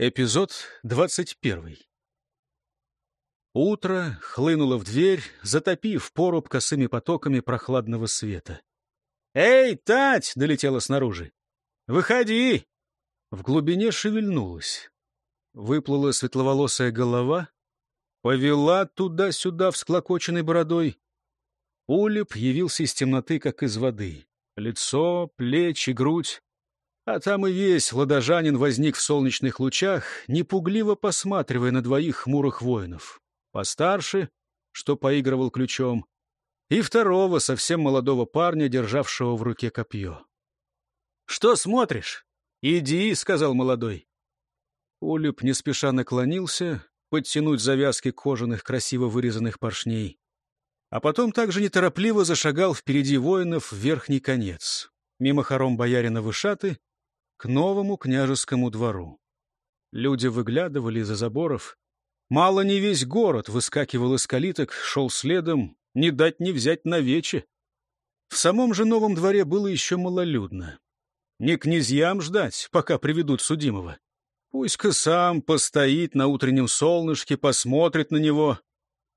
Эпизод двадцать первый. Утро хлынуло в дверь, затопив поруб косыми потоками прохладного света. «Эй, Тать!» — долетела снаружи. «Выходи!» В глубине шевельнулась. Выплыла светловолосая голова, повела туда-сюда всклокоченной бородой. Улеп явился из темноты, как из воды. Лицо, плечи, грудь а там и весь ладожанин возник в солнечных лучах, непугливо посматривая на двоих хмурых воинов. Постарше, что поигрывал ключом, и второго, совсем молодого парня, державшего в руке копье. — Что смотришь? Иди, — сказал молодой. Улюб не спеша наклонился, подтянуть завязки кожаных, красиво вырезанных поршней. А потом также неторопливо зашагал впереди воинов в верхний конец, мимо хором боярина Вышаты, к новому княжескому двору. Люди выглядывали из-за заборов. Мало не весь город выскакивал из калиток, шел следом, не дать не взять на вече. В самом же новом дворе было еще малолюдно. Не князьям ждать, пока приведут судимого. Пусть-ка сам постоит на утреннем солнышке, посмотрит на него,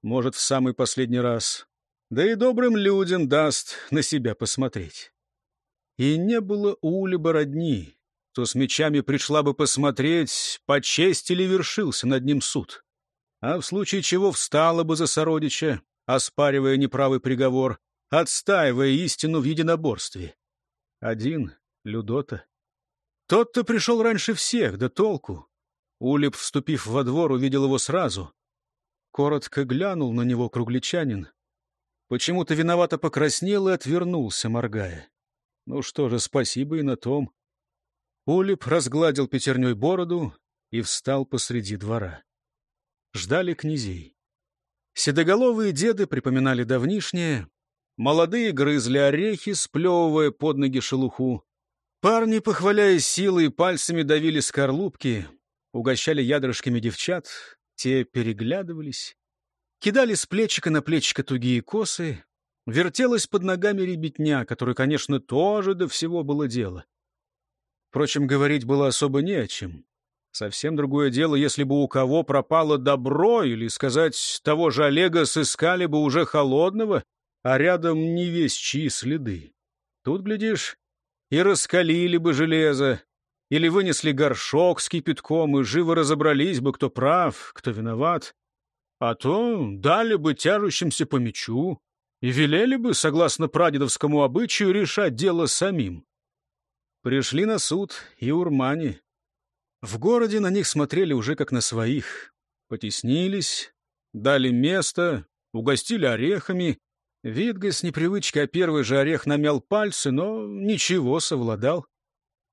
может, в самый последний раз. Да и добрым людям даст на себя посмотреть. И не было у Улиба родни, то с мечами пришла бы посмотреть, по чести ли вершился над ним суд. А в случае чего встала бы за сородича, оспаривая неправый приговор, отстаивая истину в единоборстве. Один — Людота. Тот-то пришел раньше всех, да толку. Улип, вступив во двор, увидел его сразу. Коротко глянул на него кругличанин. Почему-то виновато покраснел и отвернулся, моргая. Ну что же, спасибо и на том. Улип разгладил пятерней бороду и встал посреди двора. Ждали князей. Седоголовые деды припоминали давнишнее, молодые грызли орехи, сплевывая под ноги шелуху. Парни, похваляя силой, пальцами давили скорлупки, угощали ядрышками девчат, те переглядывались, кидали с плечика на плечико тугие косы, вертелась под ногами ребятня, которой, конечно, тоже до всего было дело. Впрочем, говорить было особо не о чем. Совсем другое дело, если бы у кого пропало добро, или, сказать, того же Олега сыскали бы уже холодного, а рядом не весь чьи следы. Тут, глядишь, и раскалили бы железо, или вынесли горшок с кипятком, и живо разобрались бы, кто прав, кто виноват. А то дали бы тяжущимся по мечу и велели бы, согласно прадедовскому обычаю, решать дело самим. Пришли на суд и урмане. В городе на них смотрели уже как на своих. Потеснились, дали место, угостили орехами. Видга с непривычки, а первый же орех намял пальцы, но ничего, совладал.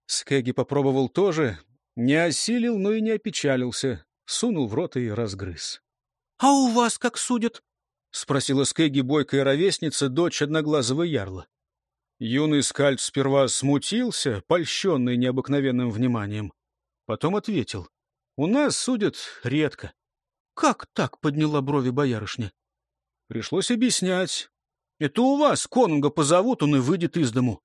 Скеги попробовал тоже, не осилил, но и не опечалился. Сунул в рот и разгрыз. — А у вас как судят? — спросила Скеги бойкая ровесница, дочь одноглазого ярла. Юный скальд сперва смутился, польщенный необыкновенным вниманием. Потом ответил. — У нас судят редко. — Как так? — подняла брови боярышня. Пришлось объяснять. Это у вас конунга позовут, он и выйдет из дому.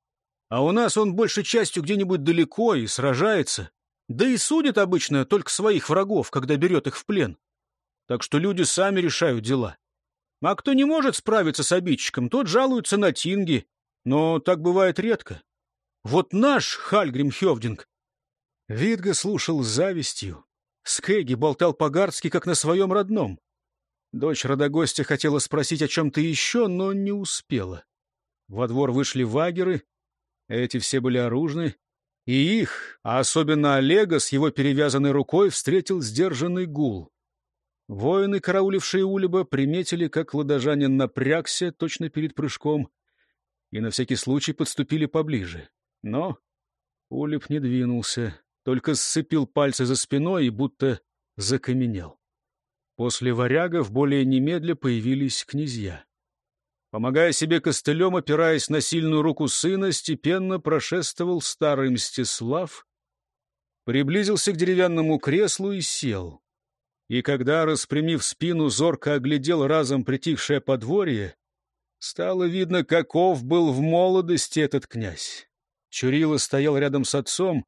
А у нас он большей частью где-нибудь далеко и сражается. Да и судит обычно только своих врагов, когда берет их в плен. Так что люди сами решают дела. А кто не может справиться с обидчиком, тот жалуется на тинги но так бывает редко. Вот наш Хальгрим Хевдинг. Видга слушал с завистью. Скеги болтал по-гардски, как на своем родном. Дочь родогостя хотела спросить о чем-то еще, но не успела. Во двор вышли вагеры, эти все были оружны, и их, а особенно Олега с его перевязанной рукой, встретил сдержанный гул. Воины, караулившие Улиба, приметили, как ладожанин напрягся точно перед прыжком — и на всякий случай подступили поближе. Но Улип не двинулся, только сцепил пальцы за спиной и будто закаменел. После варягов более немедля появились князья. Помогая себе костылем, опираясь на сильную руку сына, степенно прошествовал старый Мстислав, приблизился к деревянному креслу и сел. И когда, распрямив спину, зорко оглядел разом притихшее подворье, Стало видно, каков был в молодости этот князь. Чурила стоял рядом с отцом,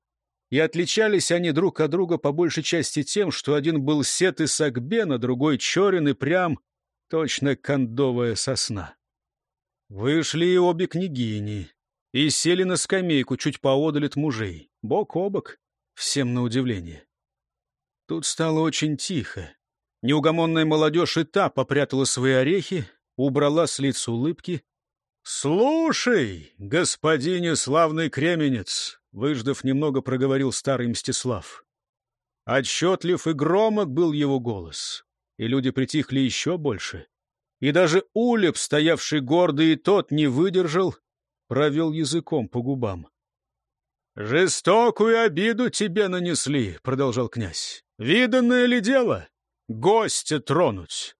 и отличались они друг от друга по большей части тем, что один был сет и сагбен, а другой черен и прям, точно кондовая сосна. Вышли и обе княгини, и сели на скамейку чуть поодаль от мужей, бок о бок, всем на удивление. Тут стало очень тихо. Неугомонная молодежь и та попрятала свои орехи, убрала с лиц улыбки. «Слушай, господине славный кременец!» Выждав немного, проговорил старый Мстислав. Отчетлив и громок был его голос, и люди притихли еще больше. И даже Улеп, стоявший гордый и тот, не выдержал, провел языком по губам. «Жестокую обиду тебе нанесли», — продолжал князь. «Виданное ли дело? Гостя тронуть.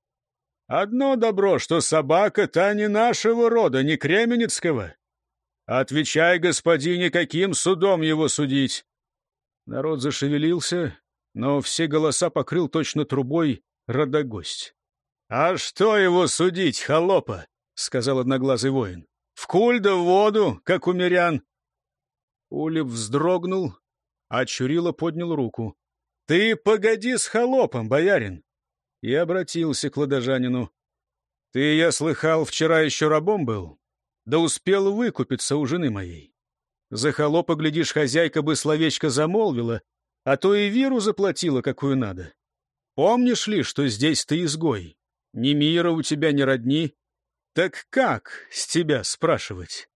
Одно добро, что собака та не нашего рода, не кременецкого. Отвечай, господине, каким судом его судить?» Народ зашевелился, но все голоса покрыл точно трубой родогость. «А что его судить, холопа?» — сказал одноглазый воин. «В куль да в воду, как у мирян». Улев вздрогнул, а Чурила поднял руку. «Ты погоди с холопом, боярин!» И обратился к ладожанину. «Ты, я слыхал, вчера еще рабом был? да успел выкупиться у жены моей. За холопа, глядишь, хозяйка бы словечко замолвила, а то и виру заплатила, какую надо. Помнишь ли, что здесь ты изгой? Ни мира у тебя, ни родни. Так как с тебя спрашивать?»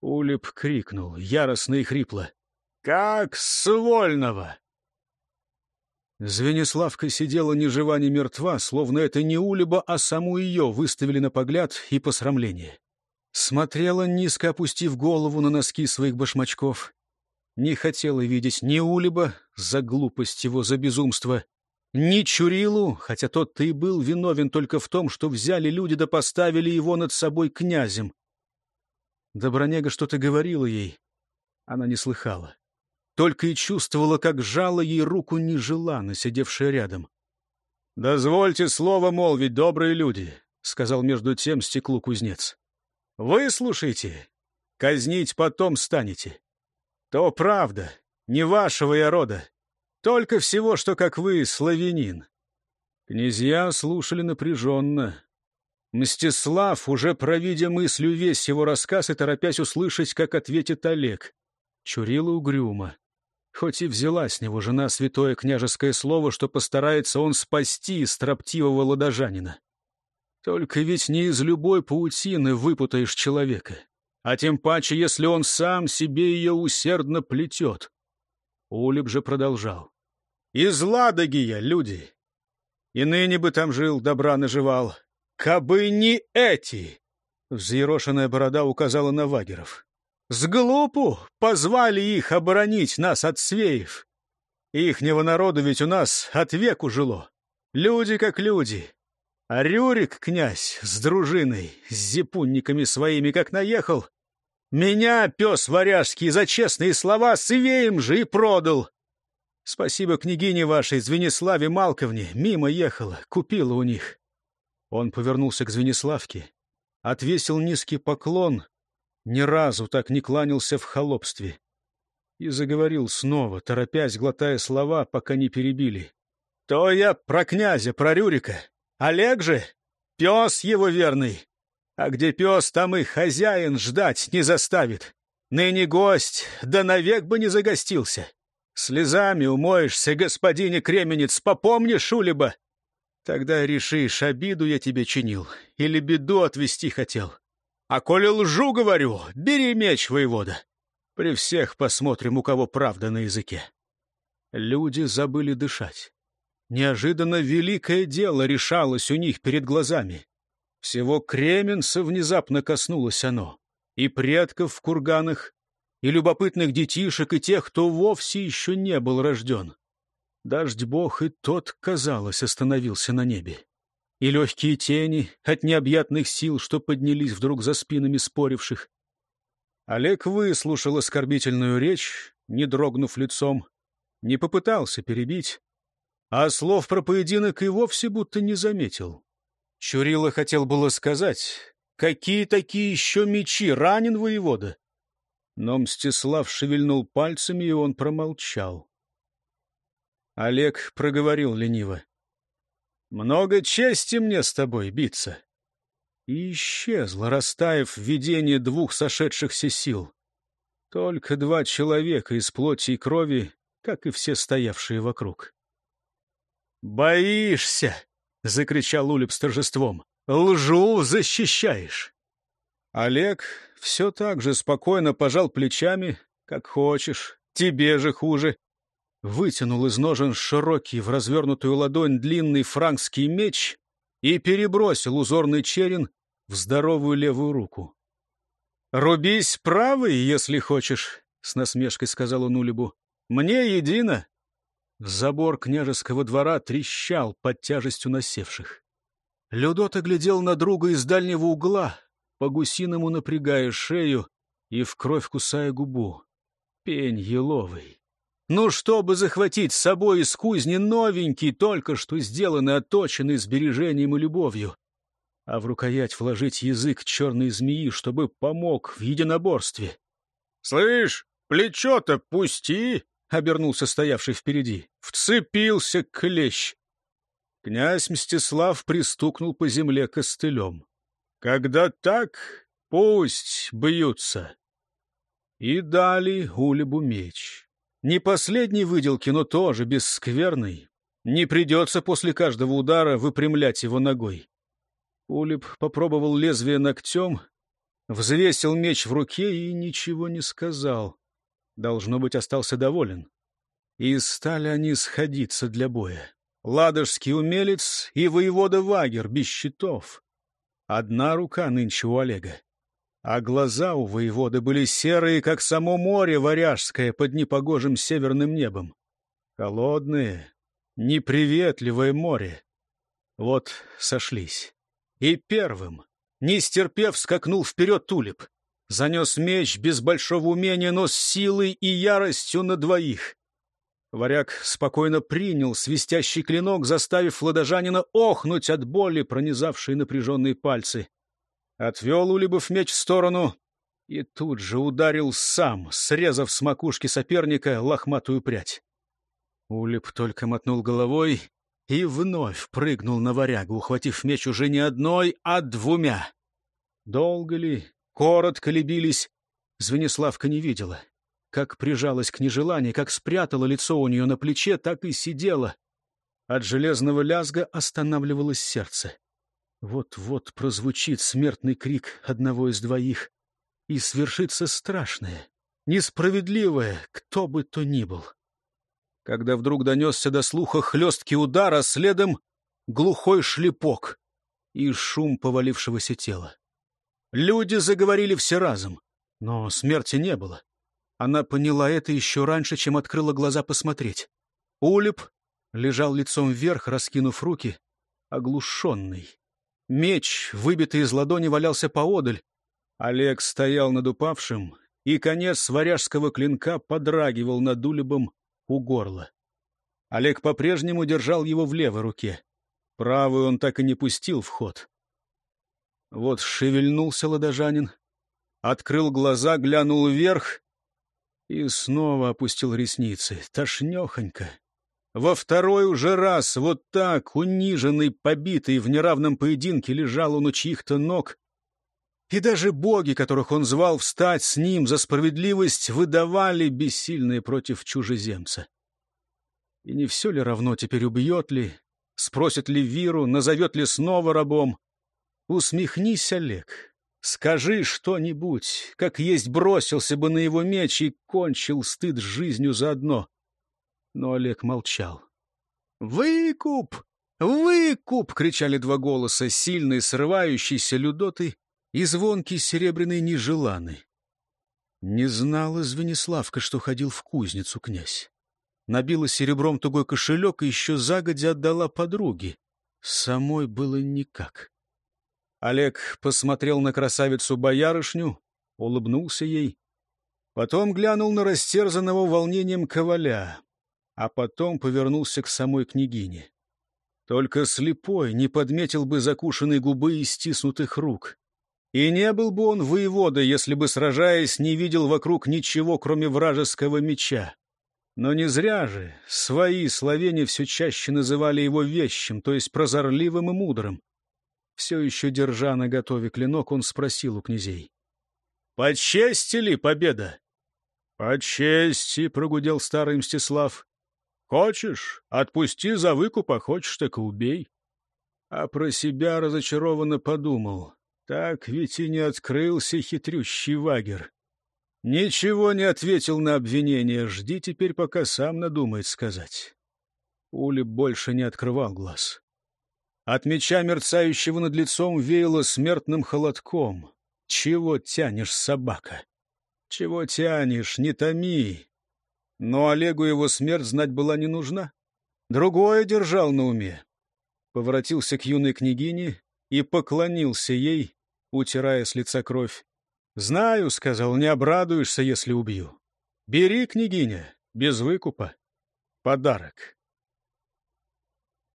Улип крикнул, яростно и хрипло. «Как с вольного!» Звениславка сидела ни жива, ни мертва, словно это не Улиба, а саму ее выставили на погляд и посрамление. Смотрела, низко опустив голову на носки своих башмачков. Не хотела видеть ни Улиба за глупость его, за безумство, ни Чурилу, хотя тот-то и был виновен только в том, что взяли люди да поставили его над собой князем. Добронега что-то говорила ей. Она не слыхала. Только и чувствовала, как жало ей руку нежеланно, сидевшая рядом. «Дозвольте слово молвить, добрые люди», — сказал между тем стеклу кузнец. Выслушайте, казнить потом станете. То правда, не вашего я рода, только всего, что, как вы, славянин. Князья слушали напряженно. Мстислав, уже провидя мыслью весь его рассказ и торопясь услышать, как ответит Олег, чурила угрюмо. Хоть и взяла с него жена святое княжеское слово, что постарается он спасти строптивого ладожанина. Только ведь не из любой паутины выпутаешь человека, а тем паче, если он сам себе ее усердно плетет. Улеп же продолжал. «Из Ладоги я, люди! И ныне бы там жил, добра наживал. Кабы не эти!» Взъерошенная борода указала на вагеров. «С глупу позвали их оборонить нас от свеев. Ихнего народа ведь у нас от веку жило. Люди как люди, а Рюрик, князь, с дружиной, с зипунниками своими, как наехал, меня, пес варяжский, за честные слова с Ивеем же и продал. Спасибо княгине вашей, Звениславе Малковне, мимо ехала, купила у них. Он повернулся к Звениславке, отвесил низкий поклон, ни разу так не кланялся в холопстве. И заговорил снова, торопясь, глотая слова, пока не перебили. — То я про князя, про Рюрика. Олег же — пес его верный. А где пес, там и хозяин ждать не заставит. Ныне гость, да навек бы не загостился. Слезами умоешься, господине Кременец, попомнишь, Улиба? Тогда решишь, обиду я тебе чинил или беду отвести хотел. А коли лжу, говорю, бери меч, воевода. При всех посмотрим, у кого правда на языке. Люди забыли дышать. Неожиданно великое дело решалось у них перед глазами. Всего Кременца внезапно коснулось оно. И предков в курганах, и любопытных детишек, и тех, кто вовсе еще не был рожден. Дождь бог и тот, казалось, остановился на небе. И легкие тени от необъятных сил, что поднялись вдруг за спинами споривших. Олег выслушал оскорбительную речь, не дрогнув лицом, не попытался перебить, а слов про поединок и вовсе будто не заметил. Чурила хотел было сказать, какие такие еще мечи, ранен воевода. Но Мстислав шевельнул пальцами, и он промолчал. Олег проговорил лениво. «Много чести мне с тобой биться». И исчезло, растаяв в видении двух сошедшихся сил. Только два человека из плоти и крови, как и все стоявшие вокруг. «Боишься!» — закричал Улеп с торжеством. «Лжу защищаешь!» Олег все так же спокойно пожал плечами, как хочешь, тебе же хуже. Вытянул из ножен широкий в развернутую ладонь длинный франкский меч и перебросил узорный черен в здоровую левую руку. «Рубись правой, если хочешь», — с насмешкой сказал он Улибу. «Мне едино». Забор княжеского двора трещал под тяжестью насевших. Людот оглядел на друга из дальнего угла, по-гусиному напрягая шею и в кровь кусая губу. Пень еловый. Ну, чтобы захватить с собой из кузни новенький, только что сделанный, оточенный сбережением и любовью, а в рукоять вложить язык черной змеи, чтобы помог в единоборстве. — Слышь, плечо-то пусти! — обернулся стоявший впереди. Вцепился клещ. Князь Мстислав пристукнул по земле костылем. Когда так, пусть бьются. И дали Улебу меч. Не последний выделки, но тоже бесскверный. Не придется после каждого удара выпрямлять его ногой. Улеб попробовал лезвие ногтем, взвесил меч в руке и ничего не сказал. Должно быть, остался доволен. И стали они сходиться для боя. Ладожский умелец и воевода Вагер без щитов. Одна рука нынче у Олега. А глаза у воеводы были серые, как само море варяжское под непогожим северным небом. Холодное, неприветливое море. Вот сошлись. И первым, не стерпев, скакнул вперед Тулип. Занес меч без большого умения, но с силой и яростью на двоих. Варяг спокойно принял свистящий клинок, заставив ладожанина охнуть от боли, пронизавшей напряженные пальцы. Отвел Улибов меч в сторону и тут же ударил сам, срезав с макушки соперника лохматую прядь. Улип только мотнул головой и вновь прыгнул на варягу, ухватив меч уже не одной, а двумя. Долго ли, коротко ли бились, Звениславка не видела. Как прижалась к нежеланию, как спрятала лицо у нее на плече, так и сидела. От железного лязга останавливалось сердце. Вот-вот прозвучит смертный крик одного из двоих, и свершится страшное, несправедливое, кто бы то ни был. Когда вдруг донесся до слуха хлесткий удар, а следом глухой шлепок и шум повалившегося тела. Люди заговорили все разом, но смерти не было. Она поняла это еще раньше, чем открыла глаза посмотреть. Улип лежал лицом вверх, раскинув руки, оглушенный. Меч, выбитый из ладони, валялся поодаль. Олег стоял над упавшим, и конец варяжского клинка подрагивал над Улибом у горла. Олег по-прежнему держал его в левой руке. Правую он так и не пустил в ход. Вот шевельнулся ладожанин, открыл глаза, глянул вверх и снова опустил ресницы, тошнехонько. Во второй уже раз, вот так, униженный, побитый в неравном поединке, лежал он у чьих-то ног. И даже боги, которых он звал встать с ним за справедливость, выдавали бессильные против чужеземца. И не все ли равно теперь убьет ли, спросит ли Виру, назовет ли снова рабом? Усмехнись, Олег, Скажи что-нибудь, как есть бросился бы на его меч и кончил стыд жизнью заодно. Но Олег молчал. «Выкуп! Выкуп!» — кричали два голоса, сильные, срывающиеся людоты и звонкий серебряный нежеланный. Не знала Звениславка, что ходил в кузницу князь. Набила серебром тугой кошелек и еще загодя отдала подруге. Самой было никак. Олег посмотрел на красавицу-боярышню, улыбнулся ей. Потом глянул на растерзанного волнением коваля, а потом повернулся к самой княгине. Только слепой не подметил бы закушенной губы и стиснутых рук. И не был бы он воеводой, если бы, сражаясь, не видел вокруг ничего, кроме вражеского меча. Но не зря же свои словени все чаще называли его вещим, то есть прозорливым и мудрым. Все еще держа на готове клинок, он спросил у князей. — По чести ли победа? — По чести, — прогудел старый Мстислав. — Хочешь, отпусти за выкуп, а хочешь, так убей. А про себя разочарованно подумал. Так ведь и не открылся хитрющий вагер. Ничего не ответил на обвинение. Жди теперь, пока сам надумает сказать. Ули больше не открывал глаз. От меча, мерцающего над лицом, веяло смертным холодком. Чего тянешь, собака? Чего тянешь, не томи. Но Олегу его смерть знать была не нужна. Другое держал на уме. Поворотился к юной княгине и поклонился ей, утирая с лица кровь. «Знаю», — сказал, — «не обрадуешься, если убью. Бери, княгиня, без выкупа. Подарок».